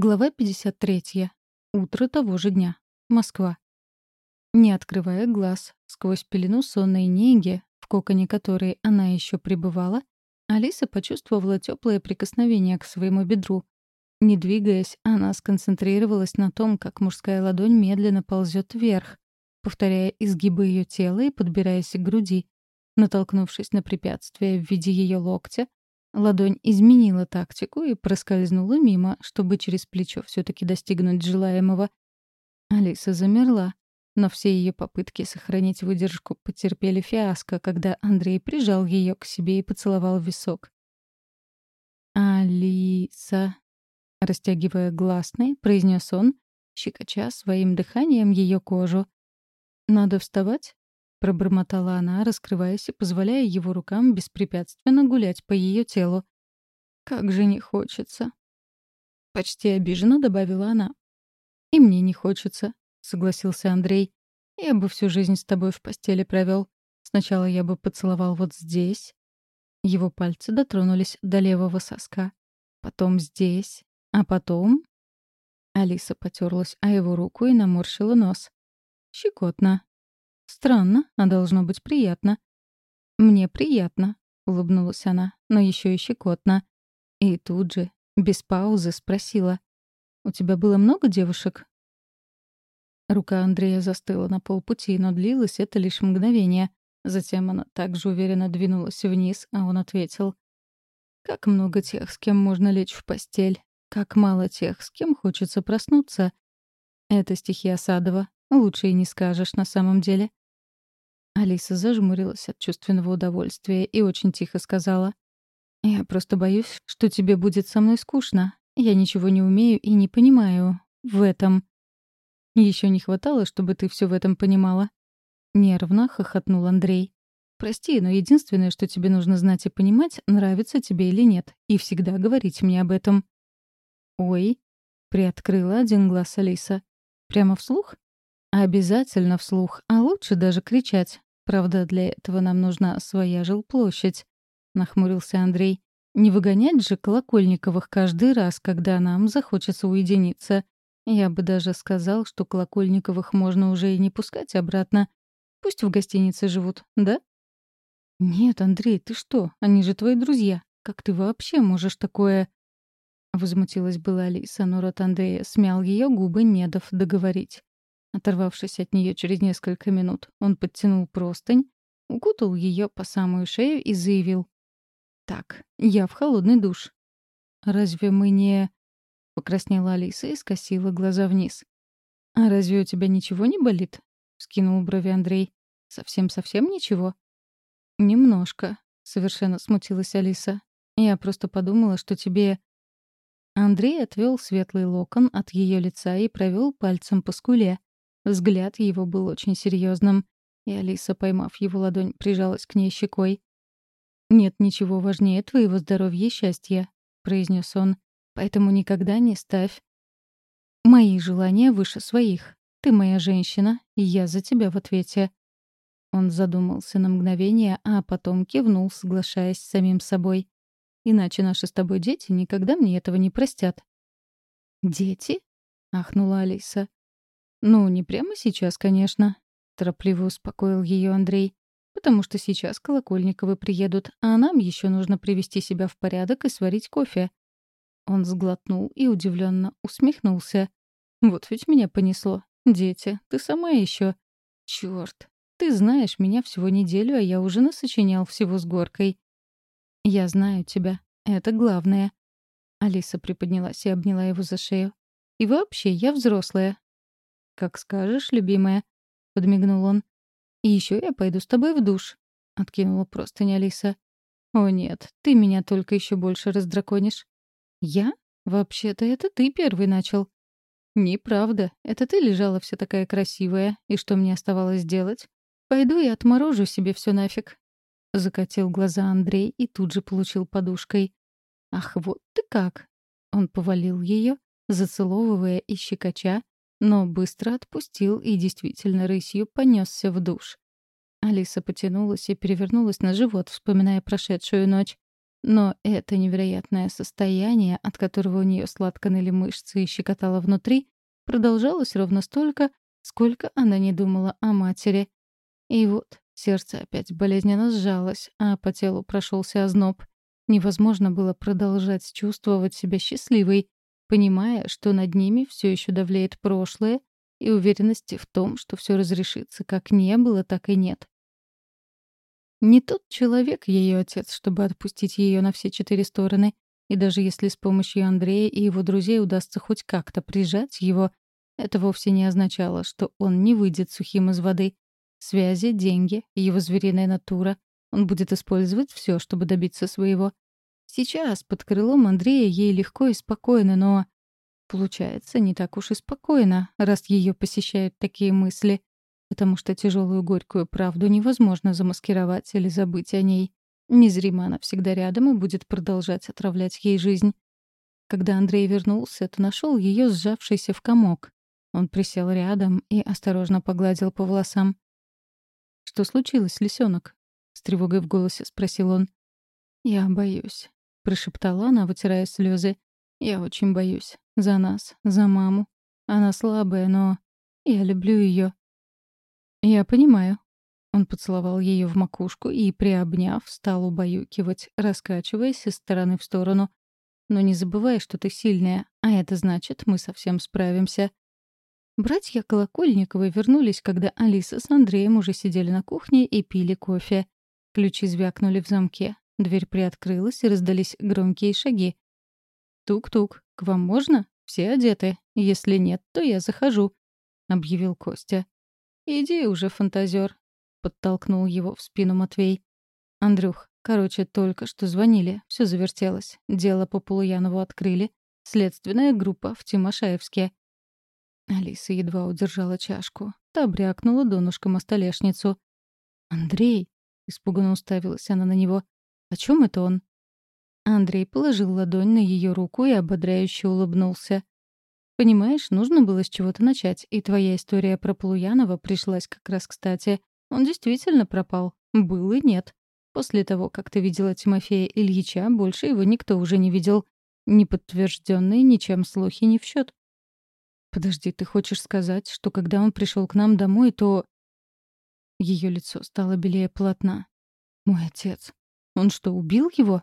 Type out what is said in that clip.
Глава 53. Утро того же дня. Москва. Не открывая глаз, сквозь пелену сонной неги, в коконе которой она еще пребывала, Алиса почувствовала теплое прикосновение к своему бедру. Не двигаясь, она сконцентрировалась на том, как мужская ладонь медленно ползет вверх, повторяя изгибы ее тела и подбираясь к груди. Натолкнувшись на препятствие в виде ее локтя, Ладонь изменила тактику и проскользнула мимо, чтобы через плечо все таки достигнуть желаемого. Алиса замерла, но все ее попытки сохранить выдержку потерпели фиаско, когда Андрей прижал ее к себе и поцеловал в висок. «Алиса», — растягивая гласный, произнес он, щекоча своим дыханием ее кожу. «Надо вставать?» — пробормотала она, раскрываясь и позволяя его рукам беспрепятственно гулять по ее телу. «Как же не хочется!» Почти обиженно добавила она. «И мне не хочется», — согласился Андрей. «Я бы всю жизнь с тобой в постели провел. Сначала я бы поцеловал вот здесь». Его пальцы дотронулись до левого соска. Потом здесь. А потом... Алиса потерлась о его руку и наморщила нос. «Щекотно», Странно, а должно быть приятно. Мне приятно, улыбнулась она, но еще и щекотно. И тут же, без паузы, спросила. «У тебя было много девушек?» Рука Андрея застыла на полпути, но длилось это лишь мгновение. Затем она также уверенно двинулась вниз, а он ответил. «Как много тех, с кем можно лечь в постель. Как мало тех, с кем хочется проснуться. Это стихи Осадова. Лучше и не скажешь на самом деле. Алиса зажмурилась от чувственного удовольствия и очень тихо сказала. «Я просто боюсь, что тебе будет со мной скучно. Я ничего не умею и не понимаю в этом». Еще не хватало, чтобы ты все в этом понимала». Нервно хохотнул Андрей. «Прости, но единственное, что тебе нужно знать и понимать, нравится тебе или нет, и всегда говорить мне об этом». «Ой», — приоткрыла один глаз Алиса. «Прямо вслух?» «Обязательно вслух, а лучше даже кричать. Правда, для этого нам нужна своя жилплощадь», — нахмурился Андрей. «Не выгонять же Колокольниковых каждый раз, когда нам захочется уединиться. Я бы даже сказал, что Колокольниковых можно уже и не пускать обратно. Пусть в гостинице живут, да?» «Нет, Андрей, ты что? Они же твои друзья. Как ты вообще можешь такое...» Возмутилась была Алиса, но рот Андрея смял ее губы, не дав договорить. Оторвавшись от нее через несколько минут, он подтянул простынь, укутал ее по самую шею и заявил. «Так, я в холодный душ». «Разве мы не...» — покраснела Алиса и скосила глаза вниз. «А разве у тебя ничего не болит?» — скинул брови Андрей. «Совсем-совсем ничего?» «Немножко», — совершенно смутилась Алиса. «Я просто подумала, что тебе...» Андрей отвел светлый локон от ее лица и провел пальцем по скуле. Взгляд его был очень серьезным, и Алиса, поймав его ладонь, прижалась к ней щекой. «Нет ничего важнее твоего здоровья и счастья», — произнес он. «Поэтому никогда не ставь мои желания выше своих. Ты моя женщина, и я за тебя в ответе». Он задумался на мгновение, а потом кивнул, соглашаясь с самим собой. «Иначе наши с тобой дети никогда мне этого не простят». «Дети?» — ахнула Алиса. «Ну, не прямо сейчас, конечно», — торопливо успокоил ее Андрей. «Потому что сейчас Колокольниковы приедут, а нам еще нужно привести себя в порядок и сварить кофе». Он сглотнул и удивленно усмехнулся. «Вот ведь меня понесло. Дети, ты сама еще. Черт, ты знаешь меня всего неделю, а я уже насочинял всего с горкой». «Я знаю тебя. Это главное». Алиса приподнялась и обняла его за шею. «И вообще, я взрослая. «Как скажешь, любимая», — подмигнул он. «И еще я пойду с тобой в душ», — откинула простынь Алиса. «О нет, ты меня только еще больше раздраконишь». «Я? Вообще-то это ты первый начал». «Неправда. Это ты лежала вся такая красивая. И что мне оставалось делать? Пойду и отморожу себе все нафиг». Закатил глаза Андрей и тут же получил подушкой. «Ах, вот ты как!» Он повалил ее, зацеловывая и щекоча, но быстро отпустил и действительно рысью понесся в душ. Алиса потянулась и перевернулась на живот, вспоминая прошедшую ночь. Но это невероятное состояние, от которого у нее сладко ныли мышцы и щекотало внутри, продолжалось ровно столько, сколько она не думала о матери. И вот сердце опять болезненно сжалось, а по телу прошелся озноб. Невозможно было продолжать чувствовать себя счастливой, понимая, что над ними все еще давлеет прошлое, и уверенности в том, что все разрешится как не было, так и нет. Не тот человек ее отец, чтобы отпустить ее на все четыре стороны. И даже если с помощью Андрея и его друзей удастся хоть как-то прижать его, это вовсе не означало, что он не выйдет сухим из воды. Связи, деньги, его звериная натура. Он будет использовать все, чтобы добиться своего. Сейчас под крылом Андрея ей легко и спокойно, но... Получается, не так уж и спокойно, раз ее посещают такие мысли потому что тяжелую горькую правду невозможно замаскировать или забыть о ней. Незримо она всегда рядом и будет продолжать отравлять ей жизнь. Когда Андрей вернулся, то нашел ее сжавшейся в комок. Он присел рядом и осторожно погладил по волосам. «Что случилось, лисенок?» — с тревогой в голосе спросил он. «Я боюсь», — прошептала она, вытирая слезы. «Я очень боюсь. За нас, за маму. Она слабая, но я люблю ее. «Я понимаю». Он поцеловал ее в макушку и, приобняв, стал убаюкивать, раскачиваясь из стороны в сторону. «Но не забывай, что ты сильная, а это значит, мы совсем справимся». Братья Колокольниковы вернулись, когда Алиса с Андреем уже сидели на кухне и пили кофе. Ключи звякнули в замке. Дверь приоткрылась, и раздались громкие шаги. «Тук-тук, к вам можно? Все одеты. Если нет, то я захожу», — объявил Костя. «Иди уже, фантазер», — подтолкнул его в спину Матвей. «Андрюх, короче, только что звонили, все завертелось. Дело по Полуянову открыли. Следственная группа в Тимошаевске». Алиса едва удержала чашку. Та брякнула донышком о столешницу. «Андрей!» — испуганно уставилась она на него. «О чем это он?» Андрей положил ладонь на ее руку и ободряюще улыбнулся. Понимаешь, нужно было с чего-то начать, и твоя история про Полуянова пришлась как раз кстати. Он действительно пропал. Был и нет. После того, как ты видела Тимофея Ильича, больше его никто уже не видел. Неподтвержденные ничем слухи не в счет. Подожди, ты хочешь сказать, что когда он пришел к нам домой, то... Ее лицо стало белее полотна. Мой отец. Он что, убил его?